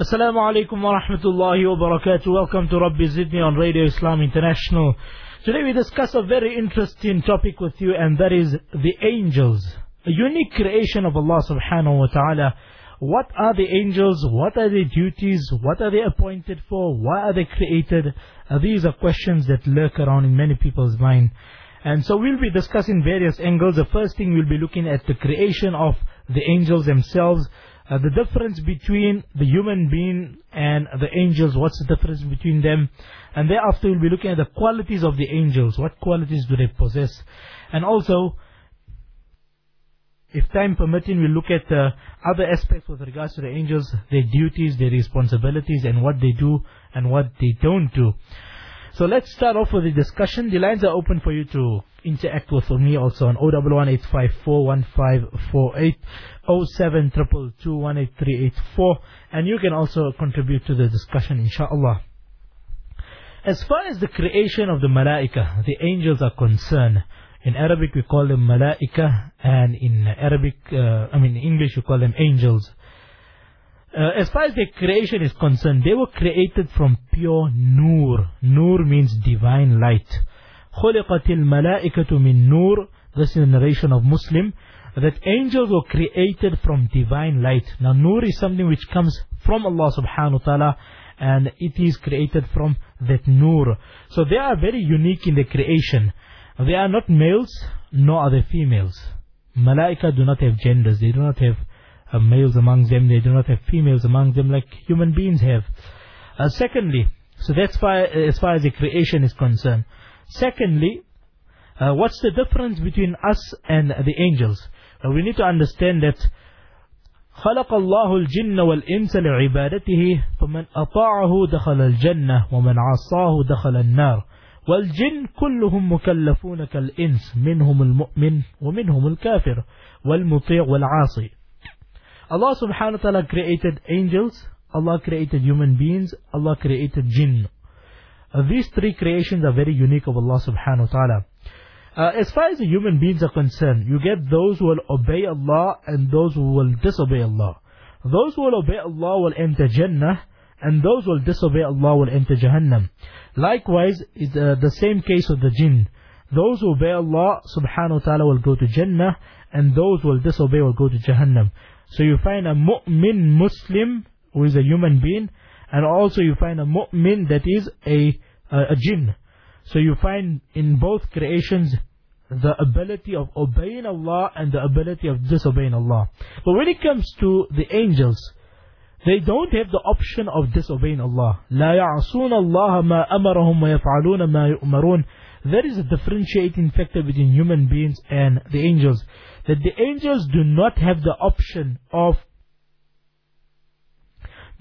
Assalamu alaikum wa rahmatullahi wa barakatuh. Welcome to Rabbi Zidni on Radio Islam International. Today we discuss a very interesting topic with you and that is the angels. A unique creation of Allah subhanahu wa ta'ala. What are the angels? What are their duties? What are they appointed for? Why are they created? Uh, these are questions that lurk around in many people's mind. And so we'll be discussing various angles. The first thing we'll be looking at the creation of the angels themselves. Uh, the difference between the human being and the angels, what's the difference between them? And thereafter we'll be looking at the qualities of the angels, what qualities do they possess? And also, if time permitting, we'll look at uh, other aspects with regards to the angels, their duties, their responsibilities, and what they do and what they don't do. So let's start off with the discussion. The lines are open for you to interact with me also on 01185411548, 07222183884, and you can also contribute to the discussion inshallah. As far as the creation of the malaika, the angels are concerned, in Arabic we call them malaika, and in Arabic, uh, I mean English we call them angels. Uh, as far as their creation is concerned, they were created from pure nur. Nur means divine light. خُلِقَتِ الْمَلَائِكَةُ مِن nur. This is a narration of Muslim. That angels were created from divine light. Now nur is something which comes from Allah subhanahu wa ta'ala and it is created from that nur. So they are very unique in their creation. They are not males, nor are they females. Malaika do not have genders. They do not have uh, males among them, they do not have females among them like human beings have. Uh, secondly, so that's far, as far as the creation is concerned. Secondly, uh, what's the difference between us and the angels? Uh, we need to understand that خلق الله الجن والإنس لعبادته فمن أطاعه دخل الجنة ومن عصاه دخل النار والجن كلهم مكلفون كالإنس منهم المؤمن ومنهم الكافر والمطيع والعاصي Allah subhanahu wa ta'ala created angels, Allah created human beings, Allah created jinn. Uh, these three creations are very unique of Allah subhanahu wa ta'ala. Uh, as far as the human beings are concerned, you get those who will obey Allah and those who will disobey Allah. Those who will obey Allah will enter Jannah and those who will disobey Allah will enter Jahannam. Likewise, is uh, the same case with the jinn. Those who obey Allah subhanahu wa ta'ala will go to Jannah and those who will disobey will go to Jahannam. So you find a mu'min Muslim who is a human being and also you find a mu'min that is a, a, a jinn. So you find in both creations the ability of obeying Allah and the ability of disobeying Allah. But when it comes to the angels, they don't have the option of disobeying Allah. لا يعصون الله ما أمرهم ويفعلون ما يؤمرون. There is a differentiating factor between human beings and the angels that the angels do not have the option of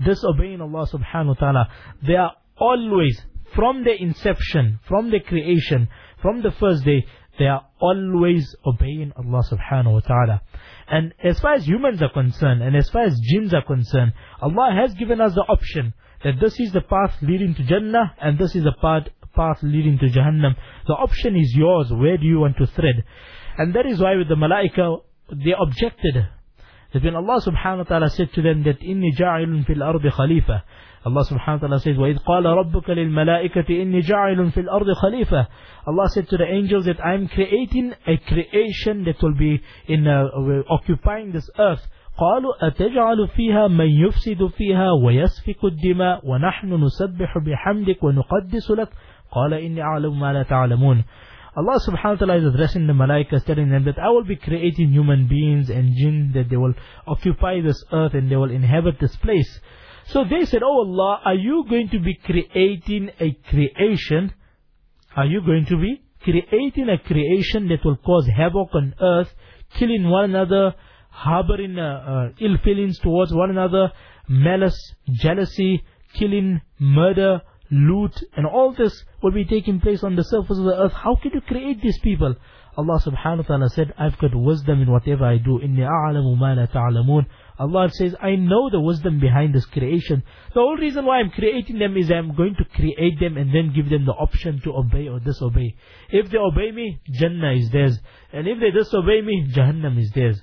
disobeying Allah subhanahu wa ta'ala. They are always, from their inception, from their creation, from the first day, they are always obeying Allah subhanahu wa ta'ala. And as far as humans are concerned, and as far as jinns are concerned, Allah has given us the option that this is the path leading to Jannah and this is the path, path leading to Jahannam. The option is yours. Where do you want to thread? And that is why with the malaika, they objected that when Allah subhanahu wa ta'ala said to them that inni ja'ilun fil ardi khalifa Allah subhanahu wa ta'ala says, وَإِذْ قَالَ رَبُّكَ لِلْمَلَائِكَةِ إِنِّي جَاعِلٌ فِي الْأَرْضِ خَلِيفَةً Allah said to the angels that I'm creating a creation that will be in uh, occupying this earth. قالوا أتجعل فيها من يفسد فيها ويسفك الدماء ونحن نسبح بحمدك ونقدس لك قال إني أعلم ما لا تعلمون Allah subhanahu wa ta'ala is addressing the malaika, telling them that I will be creating human beings and jinn, that they will occupy this earth and they will inhabit this place. So they said, Oh Allah, are you going to be creating a creation? Are you going to be creating a creation that will cause havoc on earth, killing one another, harboring uh, uh, ill feelings towards one another, malice, jealousy, killing, murder, loot, and all this will be taking place on the surface of the earth. How can you create these people? Allah subhanahu wa ta'ala said, I've got wisdom in whatever I do. إِنِّي أَعْلَمُ مَا لَا تَعْلَمُونَ Allah says, I know the wisdom behind this creation. The whole reason why I'm creating them is I'm going to create them and then give them the option to obey or disobey. If they obey me, Jannah is theirs. And if they disobey me, Jahannam is theirs.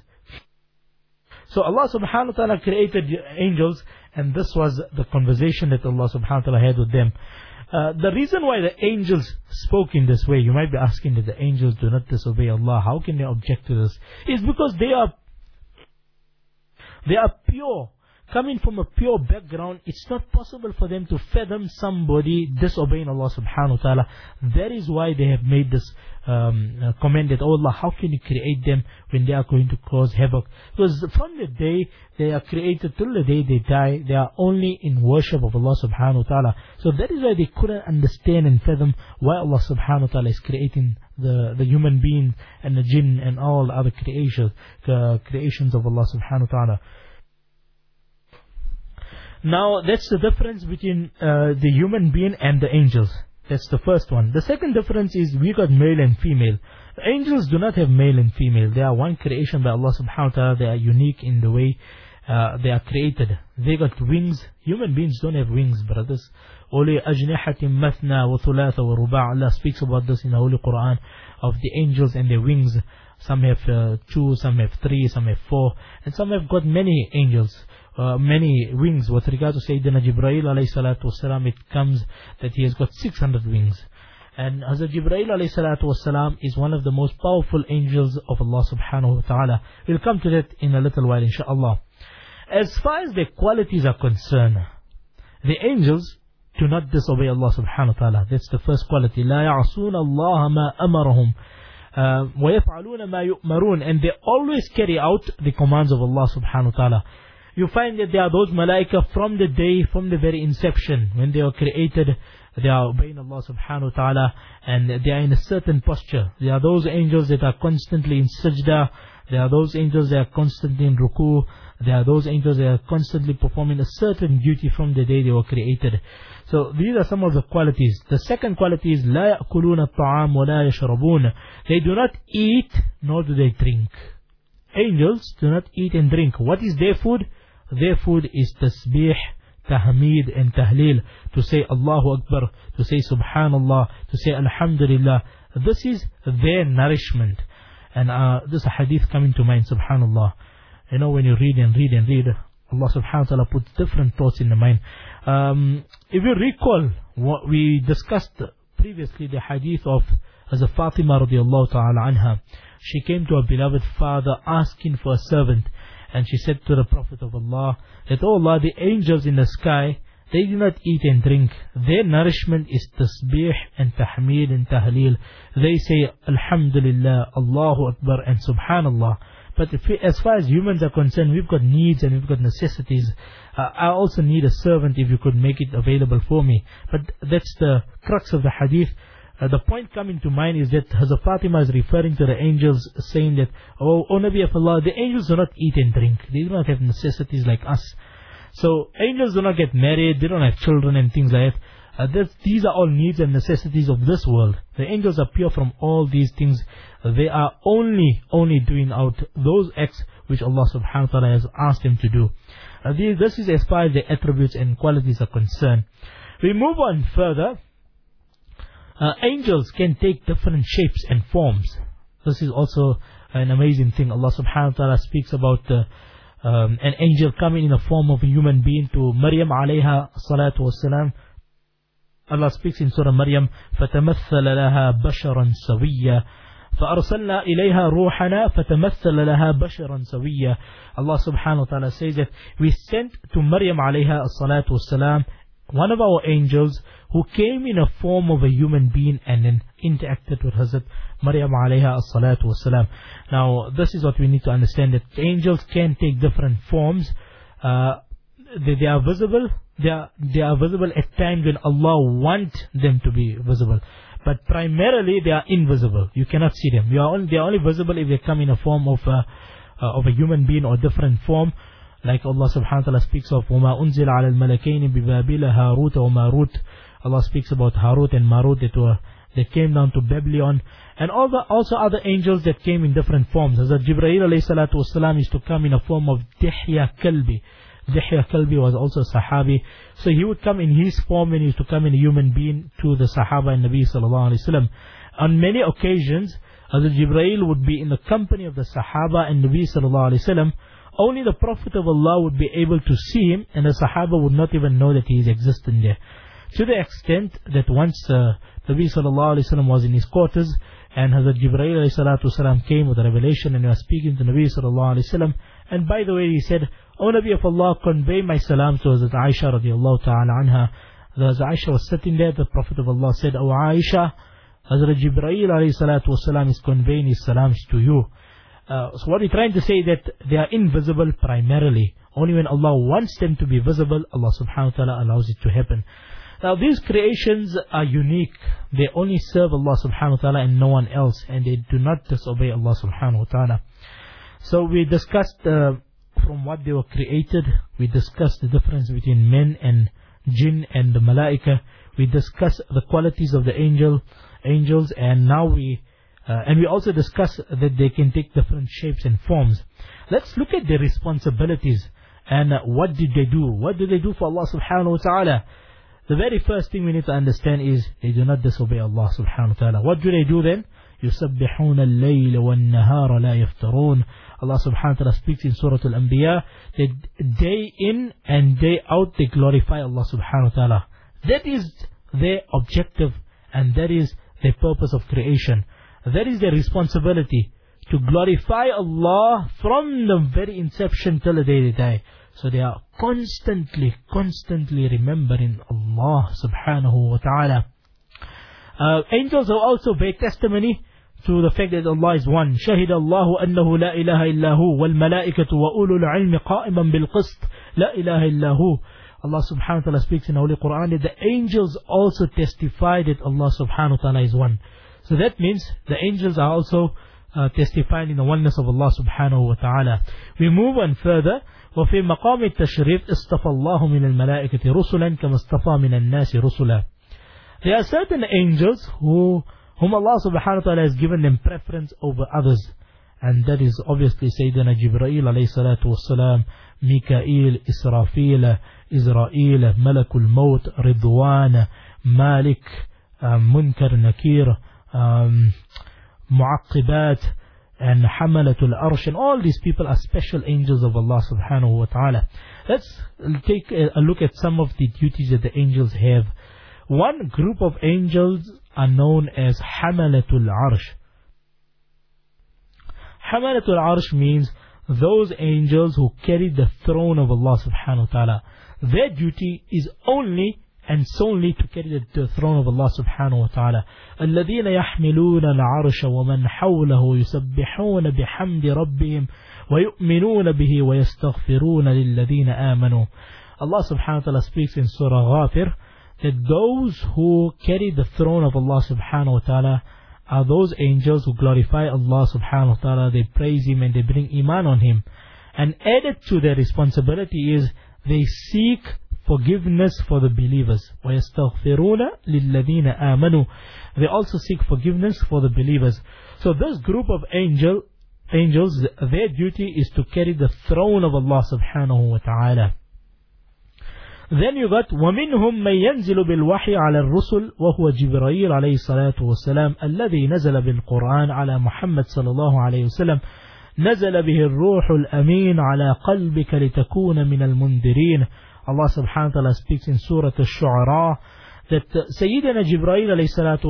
So Allah subhanahu wa ta'ala created the angels And this was the conversation that Allah subhanahu wa ta'ala had with them. Uh, the reason why the angels spoke in this way, you might be asking that the angels do not disobey Allah. How can they object to this? Is because they are they are pure coming from a pure background, it's not possible for them to fathom somebody disobeying Allah subhanahu wa ta'ala. That is why they have made this um, uh, comment that, oh Allah, how can you create them when they are going to cause havoc? Because from the day they are created till the day they die, they are only in worship of Allah subhanahu wa ta'ala. So that is why they couldn't understand and fathom why Allah subhanahu wa ta'ala is creating the, the human being and the jinn and all other creations, uh, creations of Allah subhanahu wa ta'ala. Now, that's the difference between uh, the human being and the angels. That's the first one. The second difference is we got male and female. Angels do not have male and female. They are one creation by Allah subhanahu wa ta'ala. They are unique in the way uh, they are created. They got wings. Human beings don't have wings, brothers. Only ajnihatim mathna wa thulatha wa ruba' Allah speaks about this in the Holy Quran of the angels and their wings. Some have uh, two, some have three, some have four, and some have got many angels. Uh, many wings. With regard to Sayyidina Jibreel alayhi salatu wasalam, it comes that he has got 600 wings. And Hazrat Jibreel alayhi salatu wasalam is one of the most powerful angels of Allah subhanahu wa ta'ala. We'll come to that in a little while inshaAllah. As far as their qualities are concerned, the angels do not disobey Allah subhanahu wa ta'ala. That's the first quality. لا يعصون الله ما أمرهم ويفعلون ما يؤمرون and they always carry out the commands of Allah subhanahu wa ta'ala you find that there are those malaika from the day, from the very inception, when they were created, they are obeying Allah subhanahu wa ta'ala, and they are in a certain posture. There are those angels that are constantly in sajda, there are those angels that are constantly in ruku, there are those angels that are constantly performing a certain duty from the day they were created. So these are some of the qualities. The second quality is لا يأكلون الطعام ولا يشربون. They do not eat nor do they drink. Angels do not eat and drink. What is their food? Their food is tasbih, tahmeed and tahleel. To say Allahu Akbar, to say Subhanallah, to say Alhamdulillah. This is their nourishment. And uh, this hadith coming to mind, Subhanallah. You know, when you read and read and read, Allah subhanahu wa ta'ala puts different thoughts in the mind. Um, if you recall what we discussed previously, the hadith of Hazrat Fatima radiallahu ta'ala anha, she came to her beloved father asking for a servant. And she said to the Prophet of Allah that, Oh Allah, the angels in the sky, they do not eat and drink. Their nourishment is tasbih and tahmid and tahleel. They say Alhamdulillah, Allahu Akbar and Subhanallah. But we, as far as humans are concerned, we've got needs and we've got necessities. Uh, I also need a servant if you could make it available for me. But that's the crux of the hadith. Uh, the point coming to mind is that Hazrat Fatima is referring to the angels saying that, oh, oh Nabi of Allah, the angels do not eat and drink. They do not have necessities like us. So angels do not get married, they don't have children and things like that. Uh, these are all needs and necessities of this world. The angels are pure from all these things. They are only, only doing out those acts which Allah subhanahu wa ta'ala has asked them to do. Uh, this is as far as the attributes and qualities are concerned. We move on further uh, angels can take different shapes and forms. This is also an amazing thing. Allah subhanahu wa ta'ala speaks about uh, um, an angel coming in the form of a human being to Maryam alayha salatu wasalam. Allah speaks in Surah Maryam, فَتَمَثَّلَ لَهَا بَشَرًا سَوِيًّا فأرسلنا إليها روحنا فتمثل لها بشرا سويا Allah subhanahu wa ta'ala says that we sent to Maryam alayha salatu wasalam one of our angels who came in a form of a human being and then interacted with Hazrat Maryam alayha salatu wasalam. Now, this is what we need to understand, that angels can take different forms. Uh, they, they, are visible, they are, they are visible at times when Allah wants them to be visible. But primarily they are invisible. You cannot see them. You are only, they are only visible if they come in a form of a, uh, of a human being or different form. Like Allah subhanahu wa ta'ala speaks of وَمَا أُنزِلَ عَلَى الْمَلَكَيْنِ بِبَابِلَ هَارُوتَ وَمَارُوتَ Allah speaks about Harut and Marut that were that came down to Babylon, and all the, also other angels that came in different forms. As Jibreel alayhi salatu wasalam used to come in a form of Dihya Kalbi. Dihya Kalbi was also a Sahabi. So he would come in his form and he used to come in a human being to the Sahaba and Nabi sallallahu alayhi wasallam. On many occasions, Hazrat Jibreel would be in the company of the Sahaba and Nabi sallallahu alayhi wasallam. only the Prophet of Allah would be able to see him and the Sahaba would not even know that he is existing there. To the extent that once uh, Nabi sallallahu alayhi wa was in his quarters and Hazrat Jibreel salatu came with a revelation and he was speaking to Nabi sallallahu alayhi wa and by the way he said, O Nabi of Allah, convey my salam to Hazrat Aisha radiallahu ta'ala anha. As Aisha was sitting there, the Prophet of Allah said, O Aisha, Hazrat Jibreel alayhi salatu wasalam is conveying his salams to you. Uh, so what we're trying to say that they are invisible primarily. Only when Allah wants them to be visible, Allah subhanahu wa ta'ala allows it to happen. Now these creations are unique. They only serve Allah subhanahu wa ta'ala and no one else. And they do not disobey Allah subhanahu wa ta'ala. So we discussed uh, from what they were created. We discussed the difference between men and jinn and the malaika. We discussed the qualities of the angel, angels and now we uh, and we also discuss that they can take different shapes and forms. Let's look at their responsibilities and uh, what did they do? What did they do for Allah subhanahu wa ta'ala? The very first thing we need to understand is they do not disobey Allah subhanahu wa ta'ala. What do they do then? يسبحون الليل والنهار لا يفترون Allah subhanahu wa ta'ala speaks in Surah Al-Anbiya that day in and day out they glorify Allah subhanahu wa ta'ala. That is their objective and that is their purpose of creation. That is their responsibility to glorify Allah from the very inception till the day they die. So they are constantly, constantly remembering Allah subhanahu wa ta'ala. Uh, angels have also bear testimony to the fact that Allah is one. شهد الله أنه لا إله إلا هو والملائكة وأولو العلم قائما بالقسط لا إله إلا هو Allah subhanahu wa ta'ala speaks in the Holy Quran that the angels also testify that Allah subhanahu wa ta'ala is one. So that means the angels are also uh, testifying in the oneness of Allah subhanahu wa ta'ala. We move on further. وفي مقام التشريف اصطفى الله من الملائكة رسلا كما اصطفى من الناس رسلا. There are certain angels who, whom Allah subhanahu wa ta'ala has given them preference over others. And that is obviously Sayyidina Jibreel alayhi salatu wasalam, Mikael, Israfil, Israel, Malakul Maut, Ridwan, Malik, um, Munkar, Nakir, um, Mu'aqibat, and Hamalatul Arsh, and all these people are special angels of Allah subhanahu wa ta'ala. Let's take a look at some of the duties that the angels have. One group of angels are known as Hamalatul Arsh. Hamalatul Arsh means those angels who carry the throne of Allah subhanahu wa ta'ala. Their duty is only and solely to carry the throne of Allah subhanahu wa ta'ala. الذين يحملون العرش ومن حوله يسبحون بحمد ربهم ويؤمنون به ويستغفرون للذين آمنوا. Allah subhanahu wa ta'ala speaks in Surah Ghafir that those who carry the throne of Allah subhanahu wa ta'ala are those angels who glorify Allah subhanahu wa ta'ala, they praise Him and they bring iman on Him. And added to their responsibility is they seek forgiveness for the believers. وَيَسْتَغْفِرُونَ لِلَّذِينَ آمَنُوا They also seek forgiveness for the believers. So this group of angel, angels, their duty is to carry the throne of Allah subhanahu wa ta'ala. Then you got ومنهم من ينزل بالوحي على الرسل وهو جبرائيل عليه الصلاة والسلام الذي نزل بالقرآن على محمد صلى الله عليه وسلم نزل به الروح الأمين على قلبك لتكون من المنذرين Allah subhanahu wa ta'ala speaks in Surah Al-Shu'ara that Sayyidina Jibreel alayhi salatu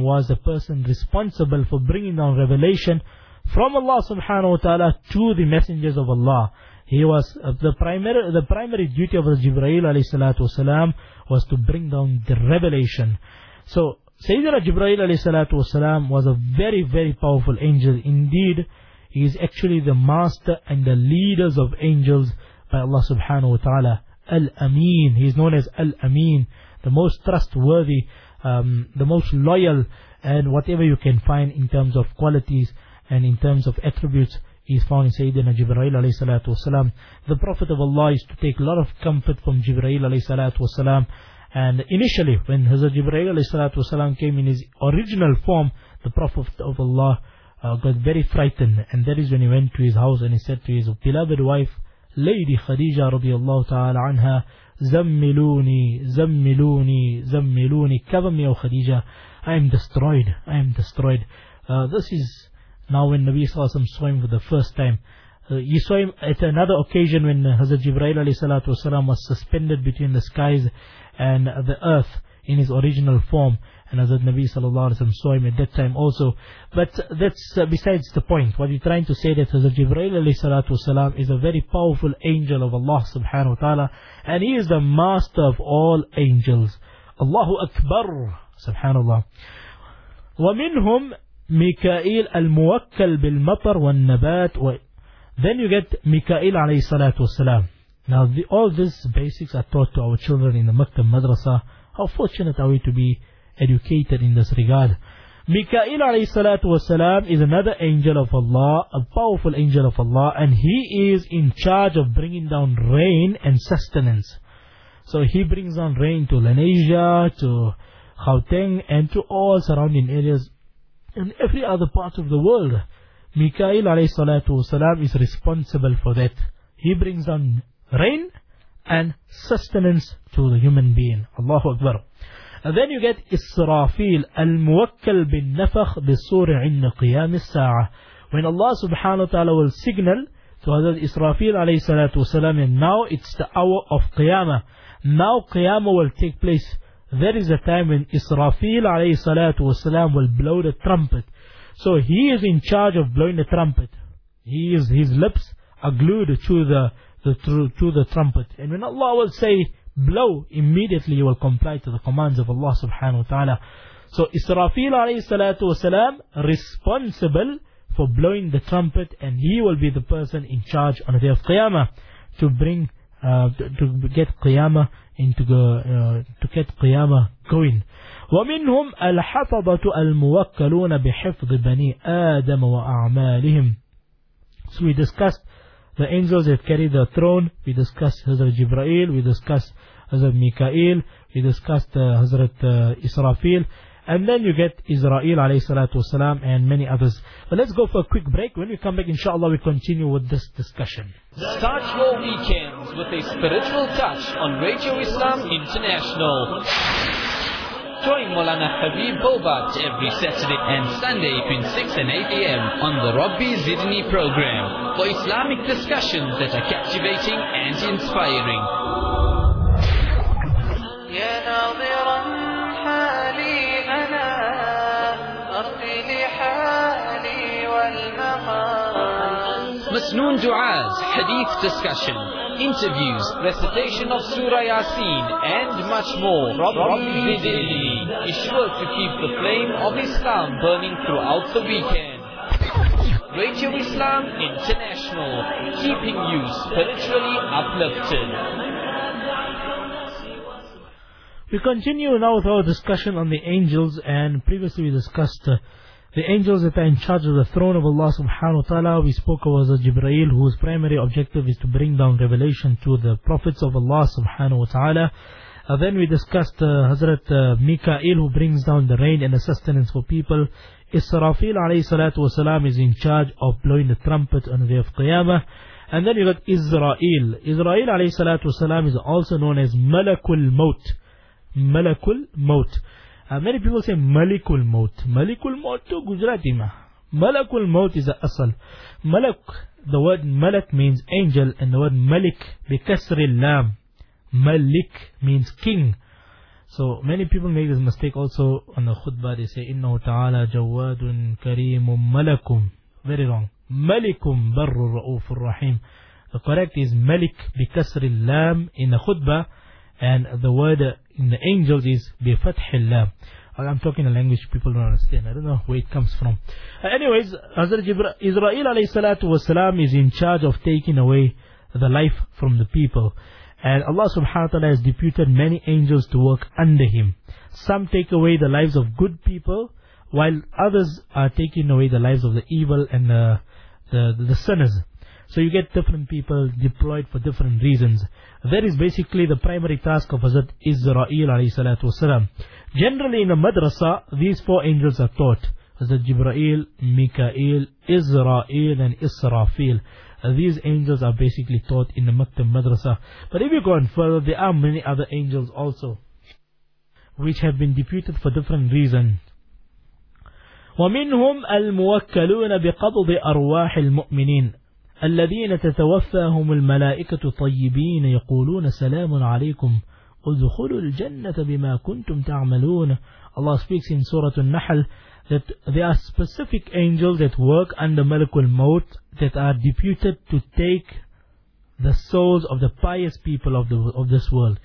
was the person responsible for bringing down revelation from Allah subhanahu wa ta'ala to the messengers of Allah. He was uh, the primary the primary duty of Jibreel alayhi salatu wasalam was to bring down the revelation. So Sayyidina Jibreel alayhi salatu wasalam was a very very powerful angel. Indeed, he is actually the master and the leaders of angels by Allah subhanahu wa ta'ala. Al-Amin. He is known as Al-Amin, the most trustworthy, um, the most loyal, and whatever you can find in terms of qualities and in terms of attributes is found in Sayyidina Jibreel alayhi salatu wasalam. The Prophet of Allah used to take a lot of comfort from Jibreel alayhi salatu wasalam. And initially, when Hazrat Jibreel alayhi salatu wasalam came in his original form, the Prophet of Allah uh, got very frightened. And that is when he went to his house and he said to his beloved wife, Lady Khadija radiallahu ta'ala anha, Zammiluni, Zammiluni, Zammiluni, cover me, O Khadija. I am destroyed, I am destroyed. Uh, this is now when Nabi Sallallahu saw him for the first time. Uh, you saw him at another occasion when Hazrat Jibreel was suspended between the skies and the earth in his original form. And Hazrat Nabi sallallahu alayhi wa saw him at that time also. But that's uh, besides the point. What we're trying to say that Hazrat Jibreel alayhi salatu wasalam is a very powerful angel of Allah subhanahu wa ta'ala. And he is the master of all angels. Allahu Akbar. Subhanallah. ومنهم ميكائيل الموكل بالمطر والنبات و... Then you get Mikael alayhi salatu wasalam. Now the, all these basics are taught to our children in the Maktab Madrasa. how fortunate are we to be educated in this regard. Mikael alayhi salatu wasalam is another angel of Allah, a powerful angel of Allah, and he is in charge of bringing down rain and sustenance. So he brings down rain to Lenasia, to Gauteng, and to all surrounding areas in every other part of the world. Mikael alayhi salatu wasalam is responsible for that. He brings down rain and sustenance to the human being. Allahu Akbar. And then you get Israfil al-muwakkal bin nafakh bisur inna qiyam as-sa'ah. When Allah subhanahu wa ta'ala will signal to Hazrat Israfil alayhi salatu wasalam and now it's the hour of qiyamah. Now qiyamah will take place. There is a time when Israfil alayhi salatu wasalam will blow the trumpet. So he is in charge of blowing the trumpet. He is, his lips are glued to the, the to, to the trumpet. And when Allah will say, blow, immediately you will comply to the commands of Allah subhanahu wa ta'ala. So Israfil alayhi salatu wasalam responsible for blowing the trumpet and he will be the person in charge on the day of Qiyamah to bring, uh, to, to get Qiyamah into the, uh, to get Qiyamah going. ومنهم الحفظة الموكلون بحفظ بني آدم وأعمالهم So we discussed the angels that carry the throne, we discussed Hazrat Jibrail, we discussed Hazrat Mikael, we discussed uh, Hazrat uh, Israfil, and then you get Izrail alayhi salatu and many others. But let's go for a quick break. When we come back, inshallah, we continue with this discussion. Start your weekends with a spiritual touch on Radio Islam International. Join Molana Habib Bobat every Saturday and Sunday between 6 and 8 a.m. on the Rabbi Zidni program for Islamic discussions that are captivating and inspiring. Masnoon Du'as, Hadith discussion, interviews, recitation of Surah Yasin, and much more. Rabbi is sure to keep the flame of Islam burning throughout the weekend. Radio Islam International, keeping you spiritually uplifted. We continue now with our discussion on the angels and previously we discussed uh, the angels that are in charge of the throne of Allah subhanahu wa ta'ala. We spoke about the Jibreel whose primary objective is to bring down revelation to the prophets of Allah subhanahu wa ta'ala. Uh, then we discussed uh, Hazrat uh, who brings down the rain and the sustenance for people. Israfil alayhi salatu wasalam is in charge of blowing the trumpet on the day of Qiyamah. And then you got Izrail. Izrail alayhi salatu wasalam is also known as Malakul Maut. Malakul Maut. Uh, many people say Malikul Maut. Malikul Maut to Gujarati ma. Malakul Maut is the asal. Malak, the word Malak means angel and the word Malik bikasri lam. Malik means king. So many people make this mistake also on the khutbah. They say Inna Ta'ala Jawadun Kareemum Malakum. Very wrong. Malikum Barru Ra'ufur Rahim. The correct is Malik bikasri lam in the khutbah. And the word in the angels is lam. I'm talking a language people don't understand. I don't know where it comes from. Uh, anyways, Hazrat Izrail alayhi salatu wasalam is in charge of taking away the life from the people. And Allah subhanahu wa ta'ala has deputed many angels to work under him. Some take away the lives of good people, while others are taking away the lives of the evil and the, the, the sinners. So you get different people deployed for different reasons. That is basically the primary task of Hazrat Izrail alayhi salatu. Generally in a madrasa, these four angels are taught. Hazrat Jibrail, Mikael, Izrail and Israfil. Uh, these angels are basically taught in the Maktab Madrasa. But if you go on further, there are many other angels also, which have been deputed for different reasons. ومنهم الموكلون بقبض أرواح المؤمنين الذين تتوفاهم الملائكة طيبين يقولون سلام عليكم ادخلوا الجنة بما كنتم تعملون Allah speaks in Surah An-Nahl that there are specific angels that work under Malakul Maut that are deputed to take the souls of the pious people of the of this world.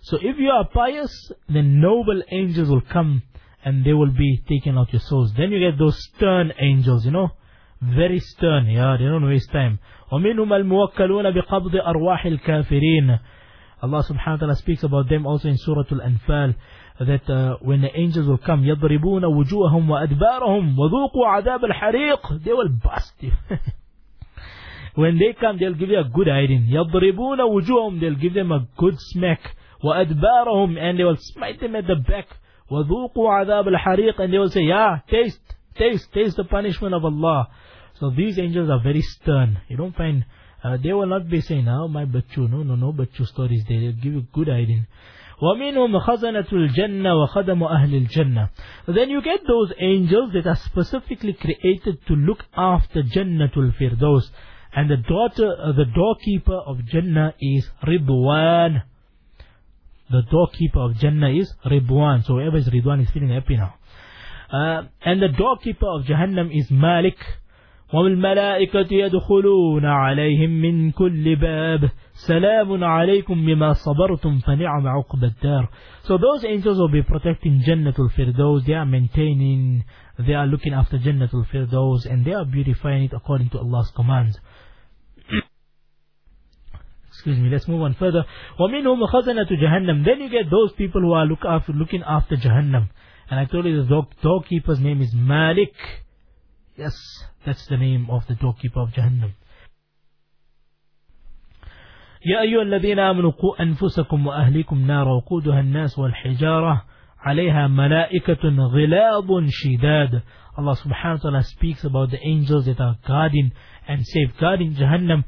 So if you are pious, then noble angels will come and they will be taking out your souls. Then you get those stern angels, you know, very stern. Yeah, they don't waste time. ومنهم الموكلون بقبض أرواح الكافرين. Allah subhanahu wa ta'ala speaks about them also in Surah Al-Anfal that uh, when the angels will come يضربون وجوههم وأدبارهم وذوقوا عذاب الحريق they will bust you when they come they'll give you a good hiding يضربون وجوههم they'll give them a good smack وأدبارهم and they will smite them at the back وذوقوا عذاب الحريق and they will say yeah taste taste taste the punishment of Allah so these angels are very stern you don't find uh, they will not be saying oh my bachu no no no bachu stories they'll give you good hiding ومنهم خزنة الجنة وخدم أهل الجنة. Then you get those angels that are specifically created to look after Jannatul Firdaus. And the daughter, uh, the doorkeeper of Jannah is Ridwan. The doorkeeper of Jannah is Ridwan. So whoever is Ridwan is feeling happy now. Uh, and the doorkeeper of Jahannam is Malik. والملائكة يدخلون عليهم من كل باب سلام عليكم بما صبرتم فنعم عقب الدار So those angels will be protecting Jannatul Firdaus, they are maintaining, they are looking after Jannatul Firdaus and they are beautifying it according to Allah's commands. Excuse me, let's move on further. وَمِنْهُمْ خَزَنَةُ جَهَنَّمْ Then you get those people who are look after, looking after Jahannam. And I told you the doorkeeper's name is Malik. Yes, that's the name of the doorkeeper of Jahannam. يا أيها الذين آمنوا قوا أنفسكم وأهليكم نار وقودها الناس والحجارة عليها ملائكة غلاظ شداد Allah subhanahu wa ta'ala speaks about the angels that are guarding and safeguarding Jahannam.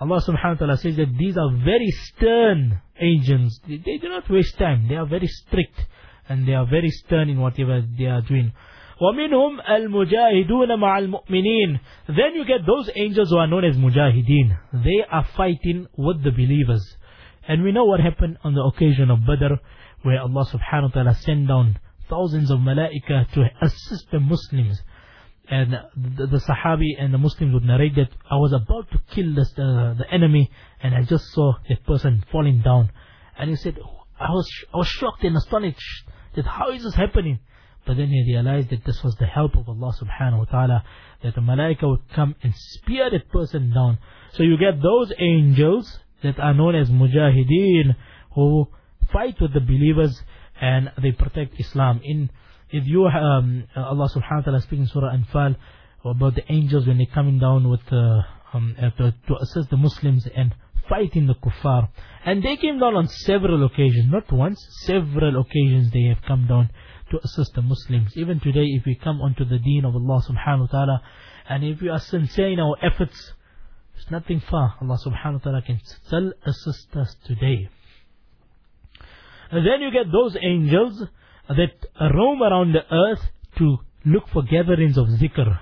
Allah subhanahu wa ta'ala says that these are very stern angels. They, they do not waste time. They are very strict and they are very stern in whatever they are doing. ومنهم المجاهدون مع المؤمنين Then you get those angels who are known as mujahideen. They are fighting with the believers. And we know what happened on the occasion of Badr, where Allah subhanahu wa ta'ala sent down thousands of malaika to assist the Muslims. And the, the Sahabi and the Muslims would narrate that I was about to kill the, uh, the enemy, and I just saw that person falling down. And he said, I was, I was shocked and astonished that how is this happening? But then he realized that this was the help of Allah subhanahu wa ta'ala, that the malaika would come and spear that person down. So you get those angels that are known as mujahideen, who fight with the believers and they protect Islam. In if you um, Allah subhanahu wa ta'ala speaking Surah Anfal about the angels when they're coming down with uh, um, to, to assist the Muslims and fighting the kuffar. And they came down on several occasions, not once, several occasions they have come down to assist the Muslims. Even today, if we come onto the deen of Allah subhanahu wa ta'ala, and if we are sincere in our efforts, it's nothing far. Allah subhanahu wa ta'ala can still assist us today. And then you get those angels that roam around the earth to look for gatherings of zikr.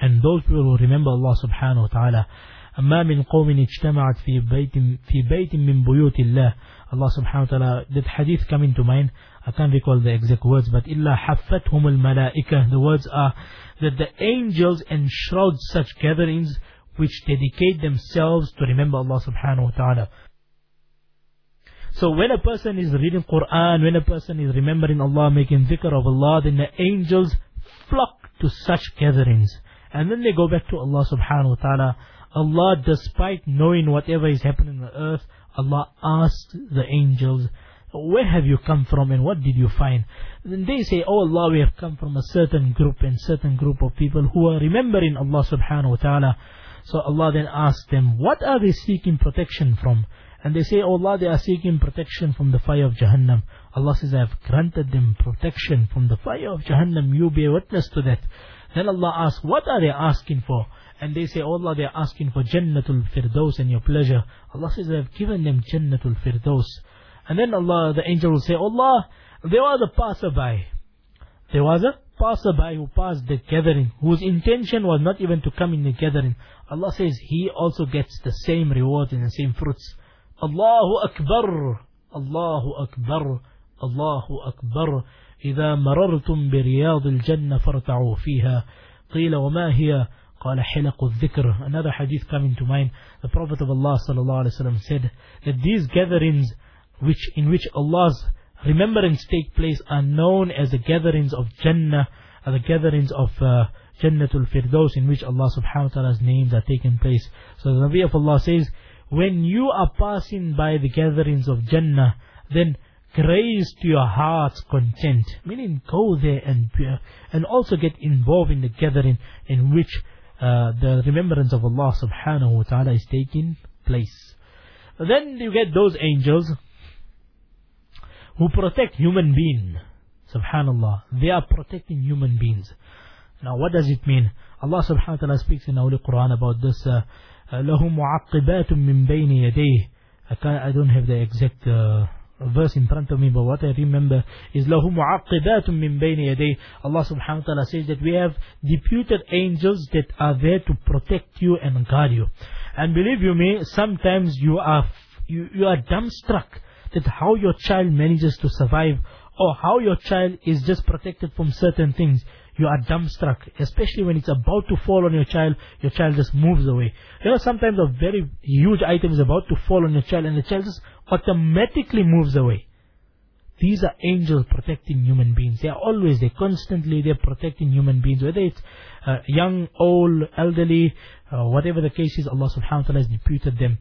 And those people will remember Allah subhanahu wa ta'ala. ما من قوم اجتمعت في بيت في بيت من بيوت الله Allah subhanahu wa ta'ala that hadith coming to mind I can't recall the exact words but إلا حفتهم الملائكة the words are that the angels enshroud such gatherings which dedicate themselves to remember Allah subhanahu wa ta'ala so when a person is reading Quran, when a person is remembering Allah, making dhikr of Allah, then the angels flock to such gatherings. And then they go back to Allah subhanahu wa ta'ala. Allah, despite knowing whatever is happening on earth, Allah asked the angels, where have you come from and what did you find? Then they say, oh Allah, we have come from a certain group and certain group of people who are remembering Allah subhanahu wa ta'ala. So Allah then asks them, what are they seeking protection from? And they say, oh Allah, they are seeking protection from the fire of Jahannam. Allah says, I have granted them protection from the fire of Jahannam. You be a witness to that. Then Allah asks, what are they asking for? And they say, oh Allah, they are asking for Jannatul Firdaus and your pleasure. Allah says, I have given them Jannatul Firdaus. And then Allah, the angel will say, oh Allah, there was a passerby. There was a passerby who passed the gathering, whose intention was not even to come in the gathering, Allah says he also gets the same reward and the same fruits. Allahu Akbar, Allahu Akbar, Allahu Akbar. إذا مررتم برياض الجنة فارتعوا فيها قيل وما هي قال حلق الذكر Another hadith coming to mind The Prophet of Allah sallallahu alaihi wasallam said that these gatherings which in which Allah's remembrance take place are known as the gatherings of Jannah, are the gatherings of uh, Jannatul Firdaus in which Allah subhanahu wa ta'ala's names are taken place. So the Nabi of Allah says, when you are passing by the gatherings of Jannah, then grace to your heart's content. Meaning go there and, uh, and also get involved in the gathering in which uh, the remembrance of Allah subhanahu wa ta'ala is taking place. Then you get those angels who protect human beings. Subhanallah. They are protecting human beings. Now what does it mean? Allah subhanahu wa ta'ala speaks in Holy Quran about this. Uh, لَهُ مُعَقِّبَاتٌ مِّن بَيْنِ يَدَيْهِ I, can't, I don't have the exact uh, verse in front of me, but what I remember is لَهُ مُعَقِّبَاتٌ مِّن بَيْنِ يَدَيْهِ Allah subhanahu wa ta'ala says that we have deputed angels that are there to protect you and guard you. And believe you me, sometimes you are, you, you are dumbstruck that how your child manages to survive or how your child is just protected from certain things. You are dumbstruck, especially when it's about to fall on your child, your child just moves away. You know, sometimes a very huge item is about to fall on your child and the child just automatically moves away. These are angels protecting human beings. They are always, they constantly, they're protecting human beings. Whether it's uh, young, old, elderly, uh, whatever the case is, Allah subhanahu wa ta'ala has deputed them.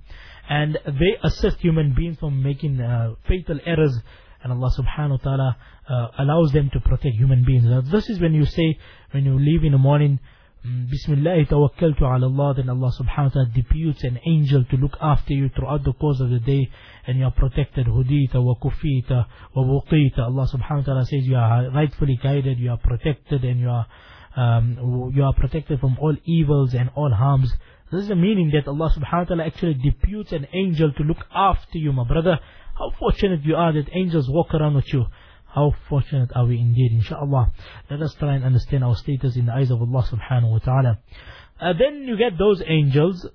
And they assist human beings from making uh, fatal errors. And Allah subhanahu wa ta'ala uh, allows them to protect human beings. Now, this is when you say, when you leave in the morning, Bismillah tawakkaltu ala Allah, then Allah subhanahu wa ta'ala deputes an angel to look after you throughout the course of the day, and you are protected, hudita wa kufita wa wuqita. Allah subhanahu wa ta'ala says you are rightfully guided, you are protected, and you are, um, you are protected from all evils and all harms. This is the meaning that Allah subhanahu wa ta'ala actually deputes an angel to look after you, my brother. How fortunate you are that angels walk around with you. How fortunate are we indeed, inshallah. Let us try and understand our status in the eyes of Allah subhanahu wa ta'ala. Uh, then you get those angels,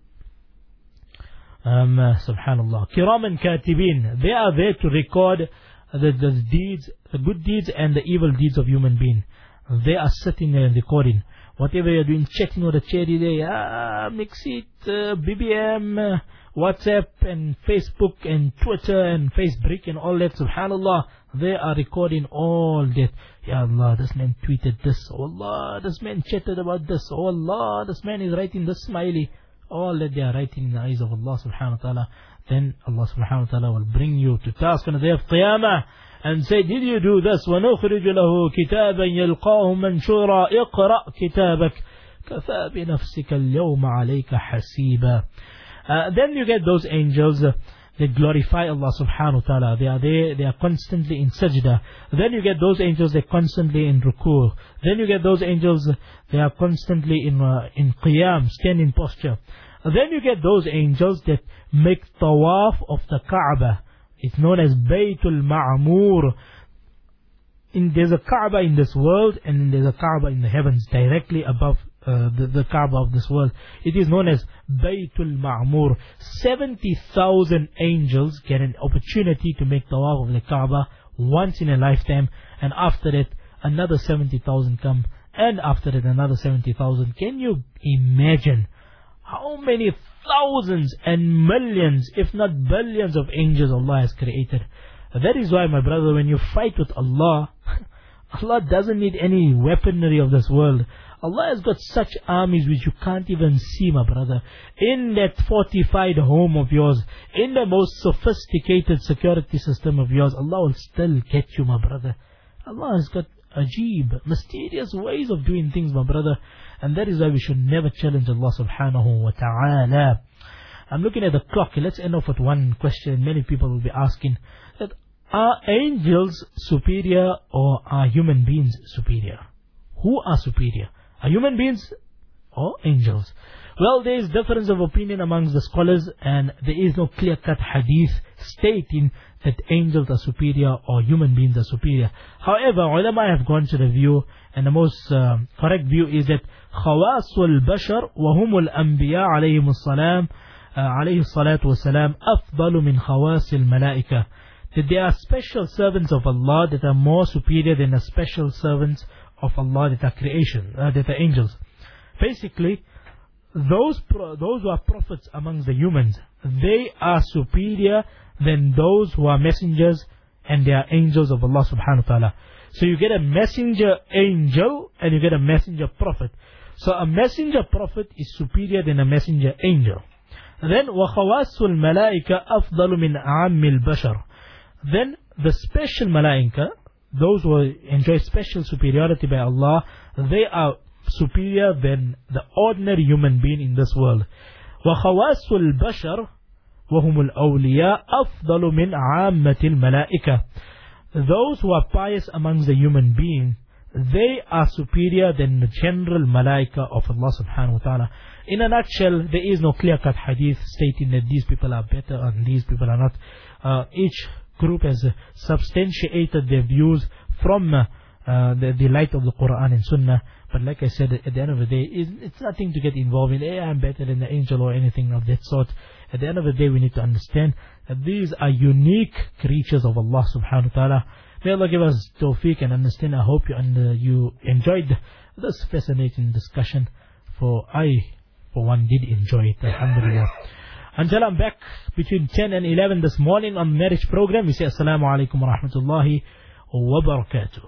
um, uh, subhanallah, kiram and katibin. They are there to record the, the deeds, the good deeds and the evil deeds of human being. They are sitting there and recording. Whatever you're doing, chatting with a cherry there, ah, MXit, uh, BBM, uh, WhatsApp and Facebook and Twitter and Facebook and all that, subhanallah, they are recording all that. Ya Allah, this man tweeted this. Oh Allah, this man chatted about this. Oh Allah, this man is writing this smiley. All that they are writing in the eyes of Allah subhanahu wa ta'ala. Then Allah subhanahu wa ta'ala will bring you to task on the day of Qiyamah and say, did you do this? وَنُخْرِجُ لَهُ كِتَابًا يَلْقَاهُ مَنْشُورًا اقرأ كتابك كفى بنفسك اليوم عليك حسيبا uh, then you get those angels uh, that glorify Allah subhanahu wa ta'ala. They are there, they are constantly in sajda. Then you get those angels that constantly in ruku. Then you get those angels, they are constantly in, uh, in qiyam, standing posture. Then you get those angels that make tawaf of the Kaaba. It's known as Baytul Ma'amur. In, there's a Kaaba in this world and there's a Kaaba in the heavens directly above uh, the, the Kaaba of this world. It is known as Baytul Ma'mur. 70,000 angels get an opportunity to make tawaf of the Kaaba once in a lifetime and after that another 70,000 come and after that another 70,000. Can you imagine how many thousands and millions if not billions of angels Allah has created? That is why my brother when you fight with Allah Allah doesn't need any weaponry of this world. Allah has got such armies which you can't even see, my brother. In that fortified home of yours, in the most sophisticated security system of yours, Allah will still get you, my brother. Allah has got ajib, mysterious ways of doing things, my brother. And that is why we should never challenge Allah subhanahu wa ta'ala. I'm looking at the clock. Let's end off with one question. Many people will be asking that are angels superior or are human beings superior? Who are superior? Are human beings or angels? Well, there is difference of opinion amongst the scholars, and there is no clear-cut hadith stating that angels are superior or human beings are superior. However, ulama have gone to the view, and the most uh, correct view is that خواص البشر وهم الأنبياء عليهم السلام عليه الصلاة والسلام أفضل من خواص الملائكة that they are special servants of Allah that are more superior than the special servants of Allah that are creation, uh, that are angels. Basically, those those who are prophets amongst the humans, they are superior than those who are messengers and they are angels of Allah subhanahu wa ta'ala. So you get a messenger angel and you get a messenger prophet. So a messenger prophet is superior than a messenger angel. Then وَخَوَاسُ الْمَلَائِكَ أَفْضَلُ مِنْ عَامِّ الْبَشَرِ Then the special malaika, those who enjoy special superiority by Allah, they are superior than the ordinary human being in this world. وخواص البشر وهم الأولياء أفضل من عامة الملائكة. Those who are pious amongst the human being, they are superior than the general malaika of Allah subhanahu wa ta'ala. In a nutshell, there is no clear-cut hadith stating that these people are better and these people are not. Uh, each group has substantiated their views from uh, the, the light of the Quran and Sunnah. But like I said, at the end of the day, it's nothing to get involved in, hey, I'm better than the angel or anything of that sort. At the end of the day, we need to understand that these are unique creatures of Allah subhanahu wa ta'ala. May Allah give us tawfiq and understand. I hope you, under, you enjoyed this fascinating discussion. For I, for one, did enjoy it. Alhamdulillah. Until I'm back between 10 and 11 this morning on marriage program, we say Assalamu alaikum wa rahmatullahi wa barakatuh.